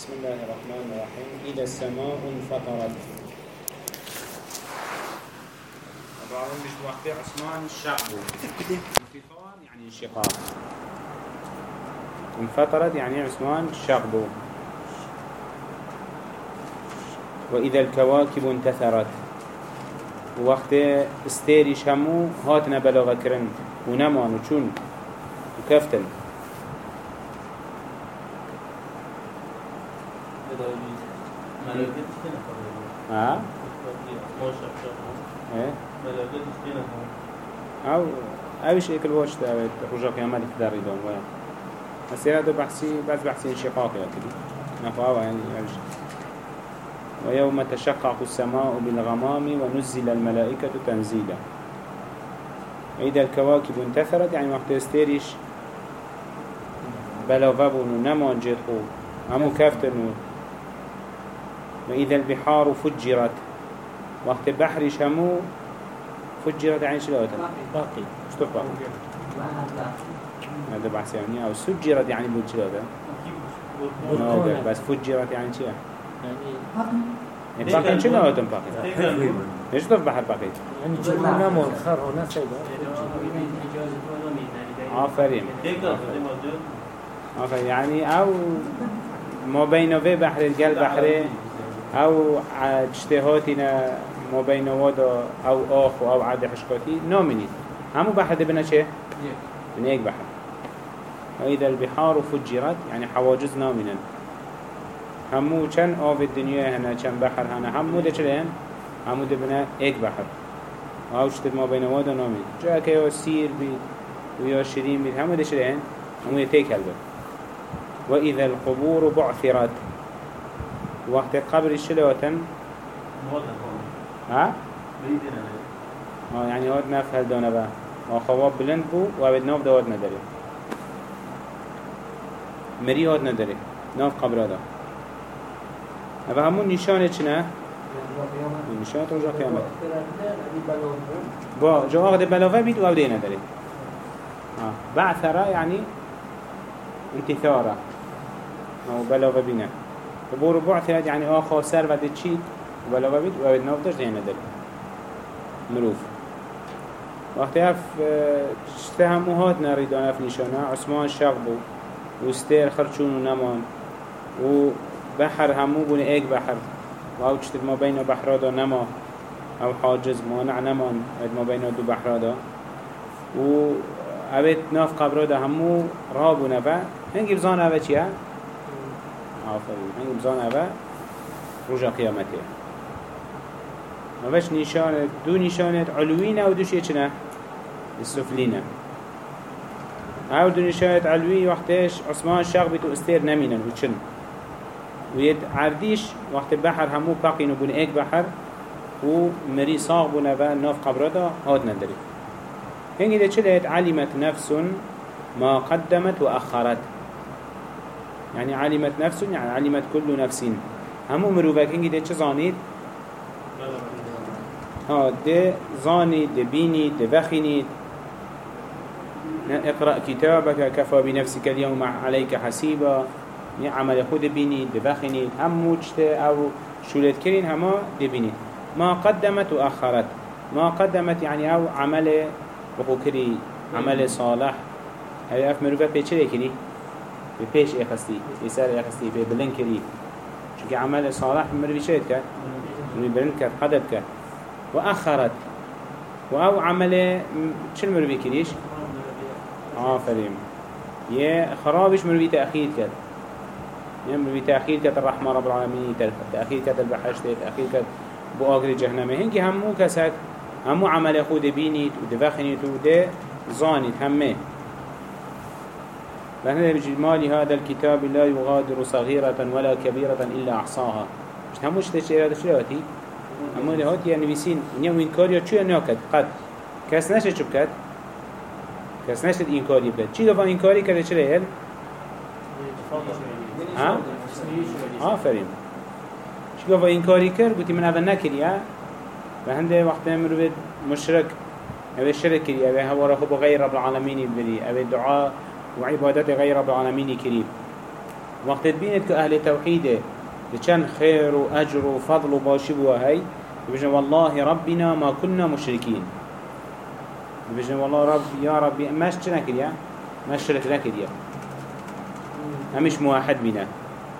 بسم الله الرحمن الرحيم. إذا السماء انفطرت. طبعا مش وقت عثمان الشعب. انفطار يعني انشقاق. انفطرت يعني عثمان الشعب. وإذا الكواكب انتثرت. وقت استيري شمو هاتنا بلغة كرن ونمان وشون وكفتن إيه أو اوش اكل واش داوت رجا قيامت داري دون ويا السيرة دو بحثي بس بحثي انشقاق يا كده نفعوا يعني اوش ويوم تشقق السماء بالغمام ونزل الملائكة تنزيلا إذا الكواكب انتثرت يعني وقت استيريش بلا فابون نمان جيتخو همو كفتن وإذا البحار فجرت. وقت بحرش همو فجرت يعني شلوة باقي. شتوك باقي؟ هذا بحث يعني. أو سجرت يعني بود شلوة بركونة. بس فجرت يعني شلوة يعني يعني باقي شلوة باقي؟ ليش تف بحر باقي؟ يعني جمعنا نامون خر هنا سيدا آفرين آفرين يعني أو ما بين في بحر الجل بحره أو اجتهاتنا ما بين ودا أو آخ أو عاد حشكاتي نامني همو بحر ده بنا چه؟ من ايك بحر. وإذا البحار فجرت يعني حواجز نامنا همو چن آف الدنيا هنا چن بحر هنا همو ده چلين همو ده بنا ايك بحر. أو شتت ما بين ودا نامن جا که یا سیر بید و یا شیرین بید همو ده چلين همو يتيك هلبت وإذا القبور بعثرت. وقت قبر الشلوة ها؟ آه يعني هاد نف هل دانه با وخواب بلند بو و عبد ناف ده هاد نداره. مری هاد نداره. ناف قبر دا و همون نشانه چنه؟ نشانه رجا قیامت. با جا آقا ده بلاوه بید و عبده نداره. آه. بعثره يعني انتثاره. أو بلاوه بینه. و بورو بعثرت يعني آخا سر و ده چید؟ و بلاوه بید؟ و عبد ناف داشت ده نداره مروف وقتی اف چته همو هات نریدان اف نشانه. عثمان شق بو. و استیر خرچون و نمان. و بحر همو بونه ایک بحر. و آو چته ما بین بحرادا نما. آو حاجز مانع نمان. ما بین دو بحرادا و اوید ناف قبرادا همو را بونه. و هنگی بزان اوه چیه؟ آفرین. هنگی بزان اوه رجا قیامتیه مفش نشانة دو نشانة علوينة و دوش يچنه السفلينة أو دو نشانة علوي وقتش عثمان شاق بيتو استير نمينا وچن ويد عرديش وقت بحر همو باقين وبون ايك بحر و مري صاغ بونا و ناف قبرتا هاد ندري هنگي ده چلت علمت نفس ما قدمت وأخرت يعني علمت نفس يعني علمت كل نفس همو مروفك هنگي ده چه زانيد ها ده زاني ده بيني ده بخيني اقرأ كتابك كفى بنفسك اليوم عليك حسيبا عمل خود بيني ده بخيني هم موجت أو شولت كرين هما ده بيني ما قدمت وأخرت ما قدمت يعني أو عمل وخوكري عمل صالح. هاي أف مروفة بيچه كري بيش اخستي بيسار اخستي ببلن كري چونك عمل صالح مروفة شهد كر مروفة بلن كر قدب كر وأخرت وأو عمله شو مروي كريش آفرين يا خرابش مروي تأخير كد يا مروي تأخير كد الرحمة رب العالمين تأخير كد البحشت تأخير كد بو آخر جهنم هنكي همو كسك همو عمل خود بينيت ودفخنيت وده زانيت همه. لأن بجمال هذا الكتاب لا يغادر صغيرة ولا كبيرة إلا أحصاها. مش هموش تشيرها تشيرها اما ده هات يعني بيسين نيو انكاريا چو ناكد قد. کس نشد چو بكد؟ کس نشد إنكاري بكد. چی دفع إنكاري کرده چرا هل؟ ها؟ آفرین چی دفع إنكاري کر گوتی من اول نکریا و هنده وقت مروید مشرک اوه شرک کری اوه هوا خب غیر رب العالمين بری اوه دعا و عبادت غیر رب العالمين کریم وقت بينت كأهل توحيده لكان خير وأجر وفضل وباشي بوهي بيجن والله ربنا ما كنا مشركين بيجن والله رب يا ربي ماش تنكريا ماش شرك نكريا همش موحد بنا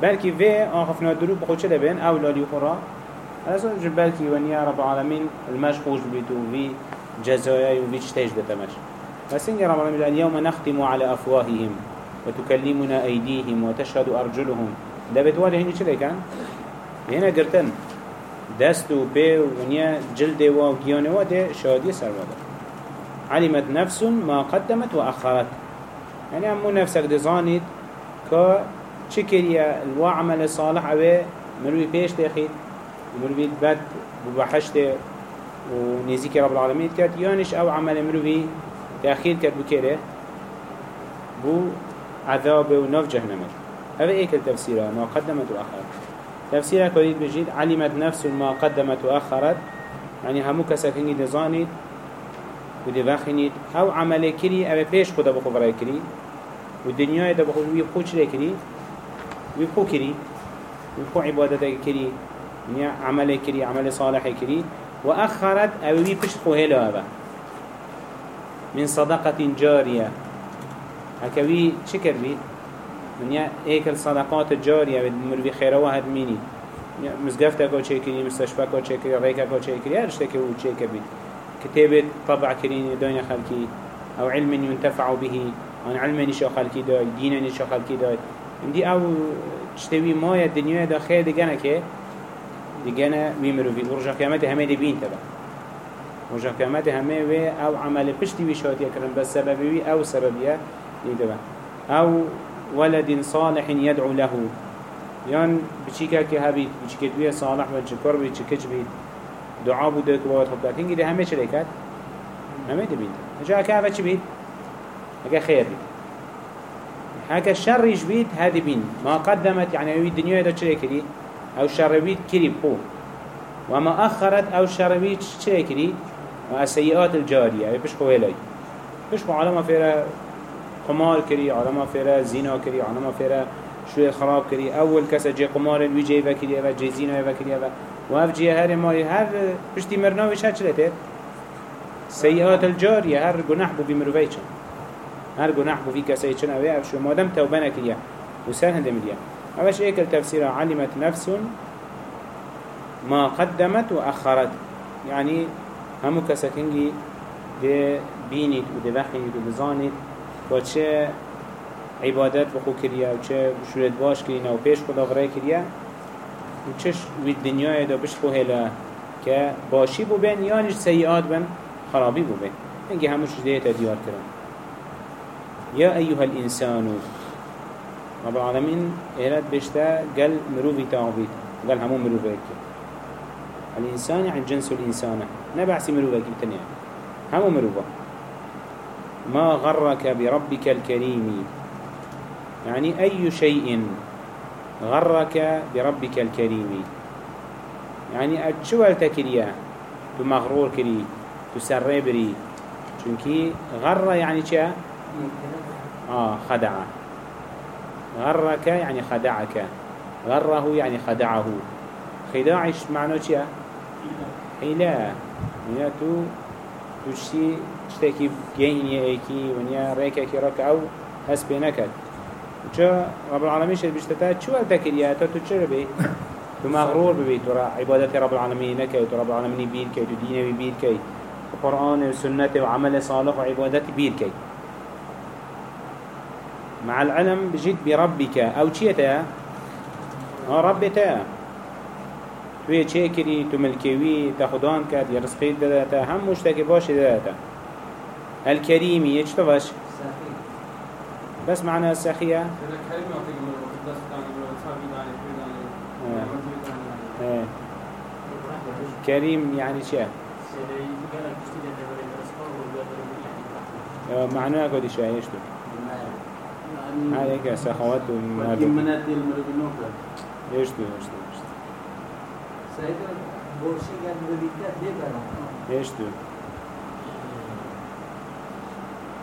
بلكي في آخفنا دروب بخود چه بين أولا ليخورا أصلا بلكي ونيا رب العالمين الماش خوش بيتو في جزايا وفي تشتاج دتمش إن رب العالمين اليوم نختم على أفواههم وتكلمنا أيديهم وتشهد أرجلهم. ده بتوالي هني چه كان؟ هنا قرتن. دست و بي ونيا جلد و گيان و ده شهادي سر وده علمت نفس ما قدمت وأخرت. يعني أمو نفسك دزانيد كا چه كريا الوعمل صالح اوه مروي بيش تخيد مروي بد ببحشت ونزيك رب العالمين كات. يانش أو عمل مروي تأخير كات بكره بو عذاب ونف جهنم. هذا إيك التفسير. ما قدمت وأخرت. تفسيرها كريد بجيد. علمت نفس ما قدمت وأخرت. يعني همو كساكني دزانيد ودي بخينيد أو عمل كري أو بيش خدا بخو برای كري والدنيا ده بخو وي چلي كري وي بخو كري وي عبادته كري يعني عمل كري عمل صالح كري وأخرت أو وي بيش خو من صدقة جارية. هكوي شكر بيت من يا هيك الصدقات الجارية بالمروي خيره واحد ميني. مزقفتك أو تشيكري مستشفاك أو تشيكري ريكك أو تشيكري هر اشتكي أو تشيكر بيت كتابة طبع كرين دنيا خلقي أو علم ينتفع به عن علم نشأ خلقي داي دين نشأ خلقي داي. دي أو تشتوي مايا الدنيا دا خير دي كي دي ويمرو في ورجع قيامته همه دي بين تبع قيامته همه وي أو عمل پشتي وشاتي كرن بس سببي أو سببية دي تبع أو ولد صالح يدعو له. يان بچيكا كي هبيت بچيكا دوية صالح وچكر بيت چكج بيت دعا بوده که باید خوب هنگی ده همه چه کرد؟ همه ده بید. اجا اکه اوه چی بید؟ اکه خیر بید. هكا شرش بيت هذه بين ما قدمت يعني اوي الدنيا ده كري أو شر بيت كري بقو وما أخرت أو شر چه كري والسيئات الجارية. بيش خويلاي بيش خو علما فيرا قمار كري علما فيرا زنا كري علما فيرا شوية خراب كري. أول كسا جي قمار ويجي وكري أو جي زنا وكري أو و اف جیه هر مای هر پشتی مرناویش هر چلته سیئات الجاریه هر گناه بو بی مروی چن هر گناه بو بی کسی چن اوه اف شو مادم توبه نکریه و سر هنده ملیه أوش ایک التفسیر علمت نفس ما قدمت و اخرت يعني همو كسكنجي دي بينيت ودي وحينيت ودي زانيت وچه عبادت وخو كريا وچه شورت باش كرينا وپيش خدا غرای كريا و چش وی دنیای دا بش هلا که باشی بو بین یانش سیئات بن خرابی بو بین اینگه هموش دیتا دیار کرن. یا ایوها الانسانو رب العالمین ایراد بشتا قل مروفي تعبيد قل همو مروفي الإنسان يعني جنس الإنسان. نبعسي مروفي كبتنيا همو مروفا ما غرك بربك الكريم. يعني أي شيء غرك بربك الكريم. يعني أتشوال تكريا تو مغرور كري. تو سربري چونكي غر يعني چه؟ آه خدع غرك يعني خدعك. غره يعني خدعه. خداعش معنى چه؟ حيلة يعني تو توشي تشتكي بجيني ايكي ونيا ريكا كي ركعو هس بينكت چه رب العالمين شد بيشتتا چو التكريا تو چرا بي تو مغرور ببي تو عبادت رب العالمين نكي تو رب العالمين بير كي تو دينه بير كي قرآن وسنة وعمل صالح وعبادت بير كي مع العلم بجد بربك أو چيتا آه ربتا توی چه کری تو ملکوی تا خدان کرد یا رزقیت داده هم مشتاق باش داده الكريمي يجتبش باش بس معنى السخية كريم يعني شيء معناه قد شيء تو عليك سخوات ومال إيش تو تو إيش تو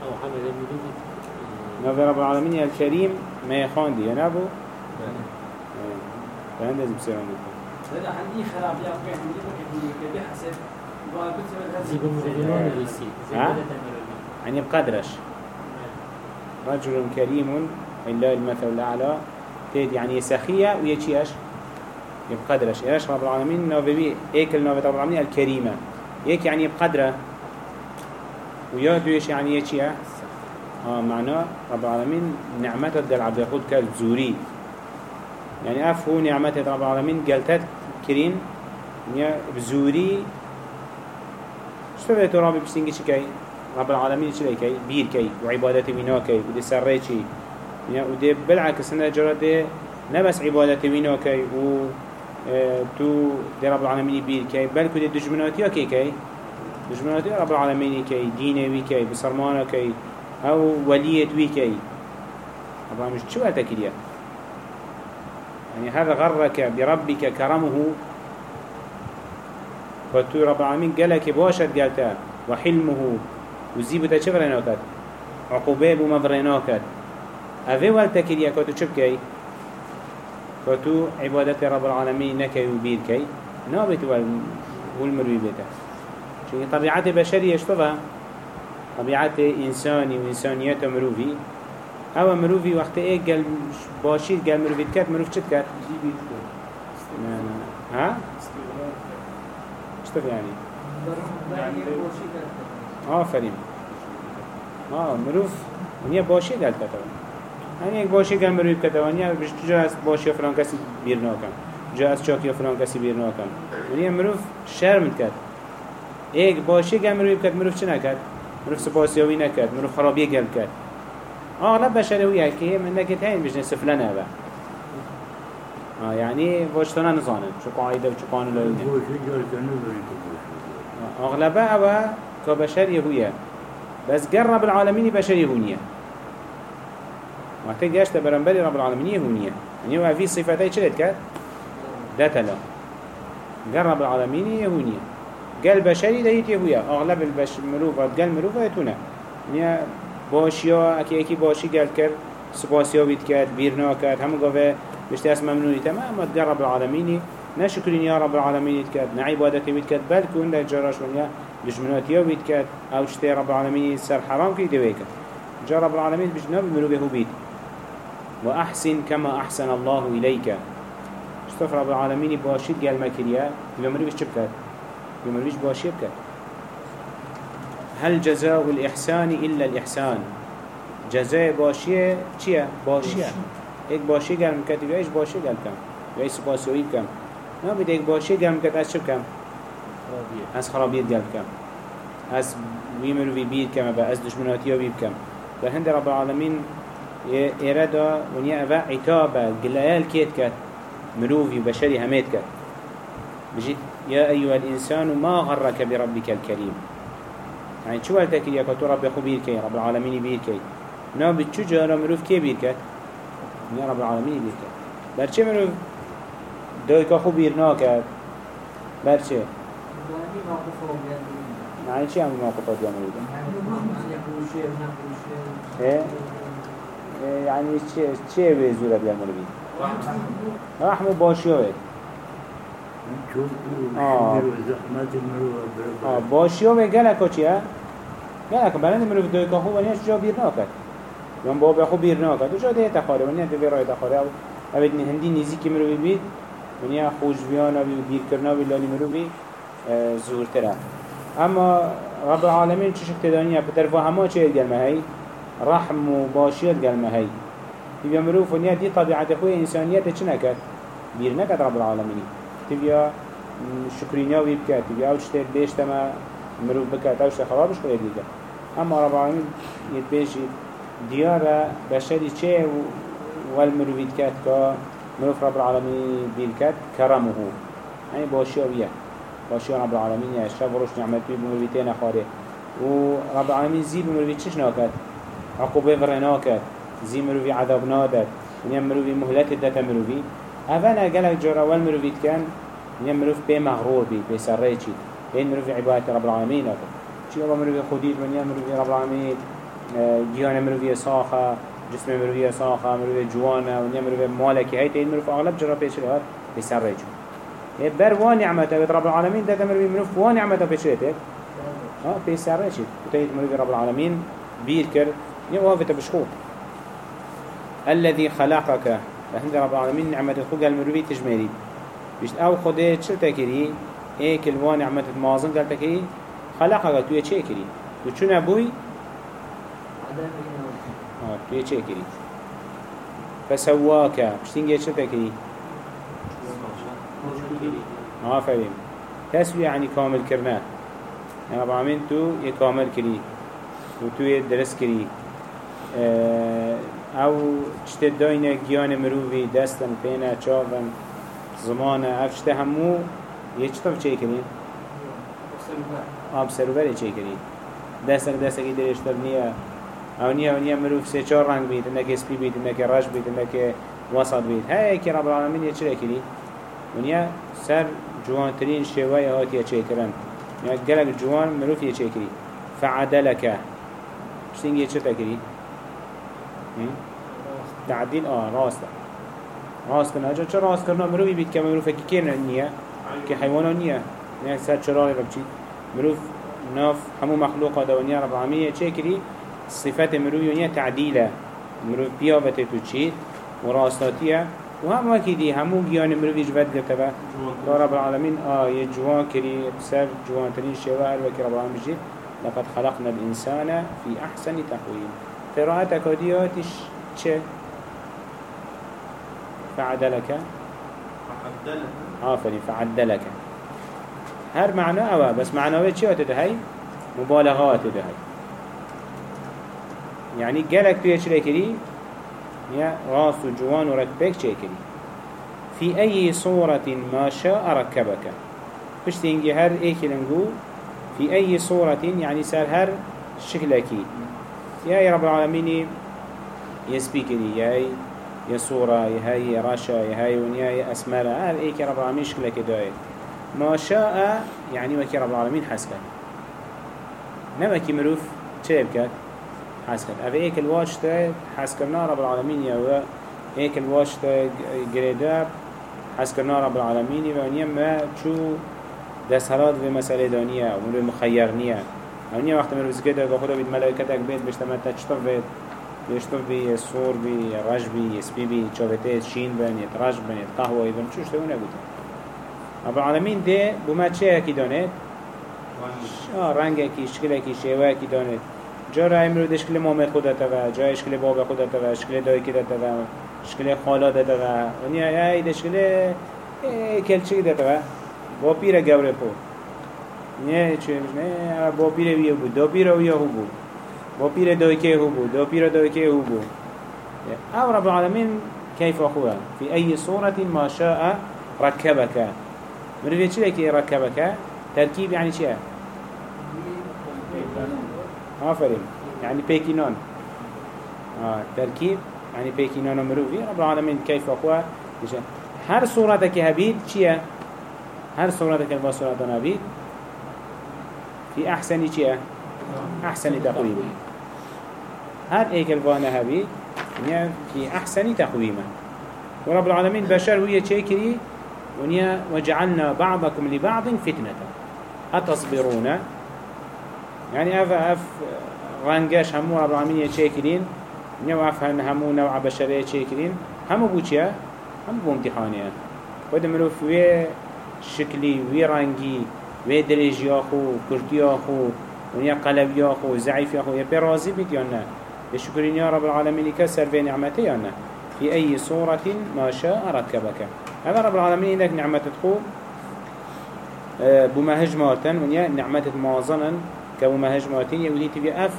أو حمل المدود نوفي رب العالمين الكريم ما يخان دي نابو فهند از بسیران بکن هذا عندي خراب يا أخي عندي كده حسب وقلت زي بمرغلون هذا ريسي ها؟ يعني بقدرش رجل كريم إلا المثل الأعلى تيد يعني سخية ويشيش يبقدرش إيش رب العالمين نوبي إيكل نوبة رب العالمين الكريمة. إيك يعني بقدره ويا دويش يعني يشيا آه معناه رب العالمين نعمته قال عبد يقود كالزوري. يعني أف هو نعمته رب العالمين قالتت كرين يعني بزوري. شو بيت رابي بسنجي شكاي رب العالمين شو كي بير كي وعبادته منا كي ودي سري شي يعني ودي بالعكس أنا جرده نبس عبادته منا كي و تو دي رب العالمين بير كي بل كده دجمناتيا كي كي دجمناتي رب العالمين كي دينه وي كي بسرمانه كي أو ولية وي كي طبعا مش شو هالتكلية يعني هذا غرك بربك كرمه فتو رب العالمين قالك باشد قالتا وحلمه وزيبتا چفرناكت عقوبه بمفرناكت أفي والتكلية كتو چبكي كتو عبادة رب العالمين نكي وبير كي نابت والمروي بيتا چون طبيعت بشري اشتبه طبيعت إنساني وإنسانيات مروفي أو مروفي وقت إيه قل باشيد قل مروفي تكت مروف چت كت ها؟ اشتف يعني آفرین. آه مروف ونیا باشی دل کتو یعنی یک باشی گل مروف کتو ونیا بش جا از باشی فلان کسی بیر ناکن. جا از چاکی فلان کسی بیر ناکن. ونیا مروف شرم کت ایک باشی گل مروف کت مروف چه نکد مروف سپاسیاوی نکد مروف خرابی گل کد اغلب بشری ویه که من نکت هین بجنه سفلنه با آه يعني واجتنا نظانن شو قاعدة وشو قانون لونه أغلبها أبا كبشر يهوية بس قرب العالمين بشر يهونية وقت جاشت برنبري رب العالمين يهونية يعني هو في صفتي شلت كات؟ داتلا قرب العالمين يهونية قال بشري دهيت يهوية أغلب البش مروفات قال مروفة يتونا. يعني باشيا أكي أكي باشي قال كر سباسيا بيت كات بيرنا كات هم قوة بشتي اسم ممنوني تمام ما تقرب العالمين. نشكرين يا رب العالمين كات. نعبادتي بيت كات. بل كون ده جراش ونيا دشمنات يا أو شتي رب العالمين سر حرام كي دويك جا رب العالمين بجناب مروبه بيت. وأحسن كما أحسن الله إليك. اشتف رب العالمين باشيد قال مكريا يبقى مروبش شبكات يبقى مروبش باشيد كات هل جزاء الإحسان إلا الإحسان؟ جزاء باشية چيا باشية ایک باشی گرم کتی و ایش باشی گرم کم و ایش سپاسوی کم نه بید ایک باشی گرم کت از چه کم از خرابیت گرم کم از وی مروی بیر کم از دشمناتی ها بیر کم و هند رب العالمین ایرادا ونیا اوه عتابة گلایل کیت کت مروفي بشري هميت كت بجيت يا أيها الإنسان ما غرك بربك الكريم. يعني شو قالتك يا كتو رب يخو بيركي رب العالمين بيركي نا جارة مروف كي بيركت يا رب العالمين بيركت برچه مروف دوي كخو بيرنا كت برچه يعني چه هم موقفات يا مروف إيه إيه؟ یعنی چه به زورة بيان مولوي رحم باشي اوه آه باشي هوي گلکا چيه؟ گلکا بلند دوی که هو ونيش جا بیر ناكد من یعنی بابا خو بير ناكد وجا ده تخاره ونيا ده برای تخاره. او ابدی هندی نیزی که كي بید و نیا خوش بیان و بیر کرنا بي لالي مروي زورتره. اما رب العالمين دانیه پتر فا همه چه الگلمه هاي؟ رحم و باشیت گلمه هی. تبيا مروف ونيا دي طبيعة خوي إنسانية چه نكت بير نكت رب العالمين تبيا شكرينيا ويبكت تبيا أوش تير بيش تما مروف بكت أوش خرابش خوي ديك أما رب العالمين يتبيش ديارة بشري چه والمروف يتكت كا مروف رب العالمين بيركت كرمه يعني باشيا ويا باشيا رب العالمين يا شاب وروش نعمت بي بمروفيتين خاره ورب العالمين زي بمروفيت چش ناكت عقوبه فرناكت زي مروفي عذاب نادت ونيا مروفي مهلت داتا مروفي هفانا قالك جورا والمروفي كان ونيا مروف بي مغرور بي بي سريتشي بين مروفي عبادة رب العالمين أكل شي الله مروفي خديد ونيا مروفي رب العالمين جيانا مروفي صاخة جسم مروی ساخه مروی جوانه و نیا مروی مالکی. هی تین مروف اغلب جرا پیش لهات بسر ریجو یه بر وان نعمته رب العالمين ده مروي مروف وان نعمته بشريته ها بيسر ريجو وتيت مروي رب العالمين بير كر يا وافته بشخو الذي خلقك. فهند رب العالمين. نعمة خو قال مروي تجميري. بيشت آو خده چل تكري ايك الوان نعمة مازن قال تكري خلقك توي چه كري تو چون أبوي آه توي چه كري فسواك بشتنجي چل تكري فهم تسوي يعني كامل كرنا يعني رب العالمين تو يكامل كري وتو يدرس كري آه او چته داینه گیان مروی دستن پینه چاون زمانه اف چته همو. یه چطور چه کنین؟ آب سروبری چه کنین؟ دستک دستکی درش تر نیه. او نیه و نیه مروف سه چار رنگ بید انکه سپی بید انکه رش بید انکه وسط بید هی که رب العالمین یه چرا کنی؟ و نیه سر جوانترین شوای هاتیه چه کرن يعني قالك جوان مروف يشكري فعدلك شتين يشتكري تعديل؟ آه راست. راست كنا أجا چرا راست كنا مروفي بيت كما مروف كي كيرنا نية كحيوانا نية يعني سر چرا ربچي مروف ناف همو مخلوق دونيا رب العالمين يشكري صفات مروفي ونية تعديلة مروف بيابته تشيت وراستاتية وهم وكي دي همو جيان مروفي جبت قتبه رب العالمين آه يجوان كري سر جوان ترين شوائر وكي رب العالمين لقد خلقنا الإنسان في أحسن تقويم قراءتك ودياتش چه؟ فعدلك. آفرين فعدلك. هر معنى أوا بس معنى چه هاي مبالغات هاي يعني قالك توية چه لكري يا راس وجوان وركبك چه كري في أي صورة ما شاء ركبك بشتينجي هر ايكي لنقو في أي صورة يعني سار هر شكلكي يا رب العالمين. يسبيكني يا يا صورة يا هاي يا راشا يا هاي ونيا يا أسمرة هل إيه رب العالمين شكلك داير. ما شاء يعني وكي رب العالمين حسكت نما كي مروف تشيبكت حسكت أفا إيك الواج تا حسكرنا رب العالمين يا و إيك الواج تا قريداب حسكرنا رب العالمين ونيا ما شو دسهرات في مسألة دانية ومرو او وقت مروز که دارگا خدا بید ملائکتک بید بشتمت تشتف بید يشتف بي صور بي رج بي اسبي بي شوفتي شين بن يترج بن قهوه بن شو اونه قلت رب العالمين دي بما چه كي دانت آه رنگه كي شکل كي شیوه كي دانت جا را امرو ده شکل مامه خود دتا جا شکل باب خود دتا شکل دایی که شکل شكل خالا و ونیا ای ده شکل کلچه دتا با پیره گوره پو نه چه نه با پیر ویه بود دا پیر ویه هو بود با پیر دویکه هو بود دو پیر دویکه هو بود أو رب العالمين كيف أخوها في أي صورة ما شاء ركبك مريد چه لكي ركبك تركيب يعني چه آفرين يعني بيكينون آه تركيب يعني بيكينون مروفي رب العالمين كيف أخوها هر صورتك هبيد چه هر صورتك البصورة هبيد في أحسن چه أحسن تقويم. هر ايك الوانا هبي ونيا في أحسن تقويما ورب العالمين بشر ويا تشيكري ونيا وجعلنا بعضكم لبعض فتنة. أتصبرون. يعني أف أف رنجاش همو رب العالمين يتشيكرين ونيا وأف همو نوع بشرية يتشيكرين همو بوچيا همو بامتحانيا وده ملوف وي شكلي وي رنجي وي دريجي أخو كرتي أخو ونيا قلب أخو زعيف أخو يبي راضي بيت يانا بشكرين يا رب العالمين كسر في نعمتي أنا في أي صورة ما شاء ركبك هذا رب العالمين إنك نعمة تخو بما هجماتن ونيا نعمة مازنا كبما هجماتين يولي تبي أف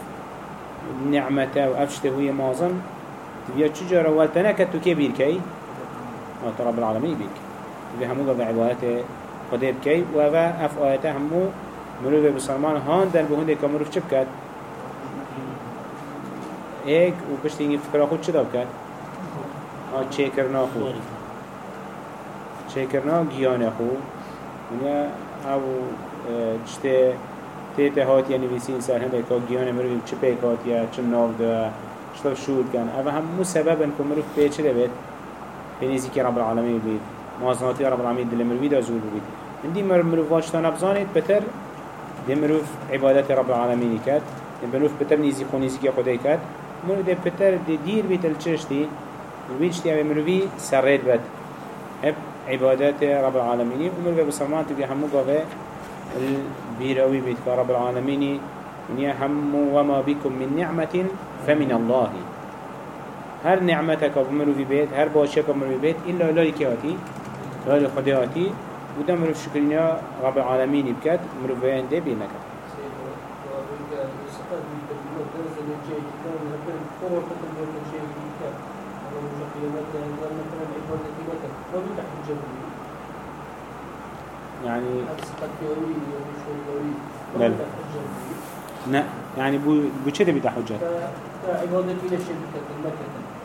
نعمة وأف شتهوية مازن تبي تشجر والتنك تكبير كي رب العالمين بيك تبي همو قبل خدير كي وفا أف آياته همو مروف بسلمان. هان در بهنده که مروف چه بکد؟ ایک و پشت اینگی فکر خود چه داب کرد؟ آه چه کرنا خود. چه کرنا؟ گیان خود. ونیا أو چته تیت هات یا نویسین سر هنده که گیان مروف چه پیک هات یا چه ناو ده شطف شود كان أفا هم سبب انكم مروف بيتش دبت بنيزي كي رب العالمين بيت موازناتي رب العالمين دل مروفي دا زور من دي مروف واشتان بزانيت بتر دي مروف عبادات رب العالمين كات دي مروف بتر نيزي خونيزي كي خدای كات مروف دي بتر دير بيت الچشتي الويش دي مروفي سريت بت هب عبادات رب العالمين ومروف بسلمان تبي همو قوة البيروي بيت رب العالمين ونيا هم وما بكم من نعمة فمن الله. هر نعمتك بمرو في بيت هر باشك بمرو في بيت إلا لا لا لخدياتي وده مرو في شكرنا رب العالمين بكات مرو في عند بينك يعني بل لا يعني بو بو كده لشركة المكة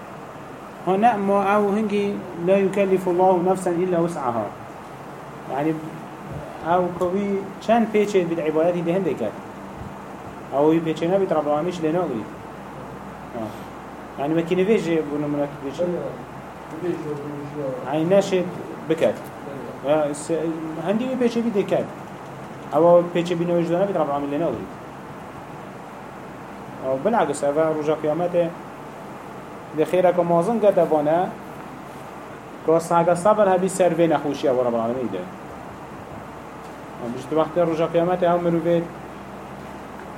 ها نعم أو هنجي لا يكلف الله نفسا إلا وسعها. يعني أو كوي كان بيتش بيت عبادتي ده هندي كات أو بيتش نبي رب العالمين لنا يعني ما كنا فيجي بقولنا منك فيجي يعني ناشد بكات هندي بيتش بيت كات أو بيتش بينوجدنا بيت رب العالمين لنا أو بالعكس أفا رجع قيامته ده خيرك مازن قد أبانا كاسناك صبر هبي سر نخوشي أبو رب العالمين ده. مش وقت رجع قيامته هم مروفيت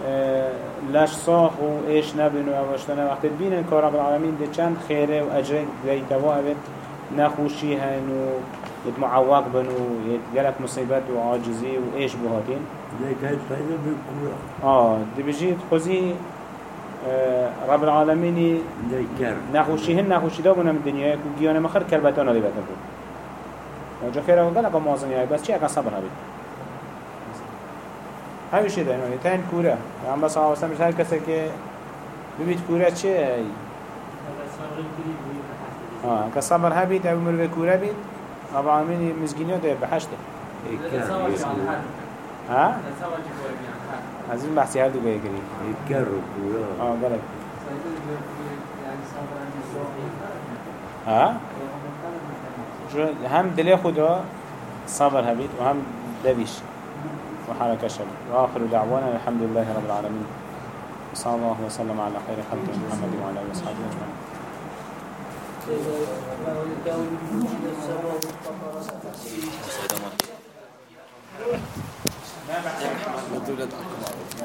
آه لاش صاخ و إيش نبن و اوشتنا وقت بینن که رب العالمین ده چند خیره و اجر دیتوا اوید نخوشی هن و معوق بنو يت جالك مصيبات وعاجزي وإيش بهاتين ده كانت فايدة بالكورة آه دي بيجي خوزي آه رب العالمين ده كار نخوشي هن نخوشي دا من الدنيا كو جيانا مخر كربتانا دي بتنبو وجا خيرا وقالك موازن يعني بس چي اكا صبر هاي وشي ده يعني تين كورة يعني بس عاوز مش هاي كسر كي ببيت كورة چي هاي آه كصبر هبت أو مروي كورة بيت رب العالمين مزجينيو ده بحشته كار ها؟ عايزين بحثي هادو جاي قريب كار الكورة آه قالك ها؟ شو هم دل خدا صبر هبيت وهم دبيش وحركة شب وآخر دعوانا الحمد لله رب العالمين. صلى الله وسلم على خير خلق محمد وعلى آله وصحبه أجمعين. Öyle de akıl alır.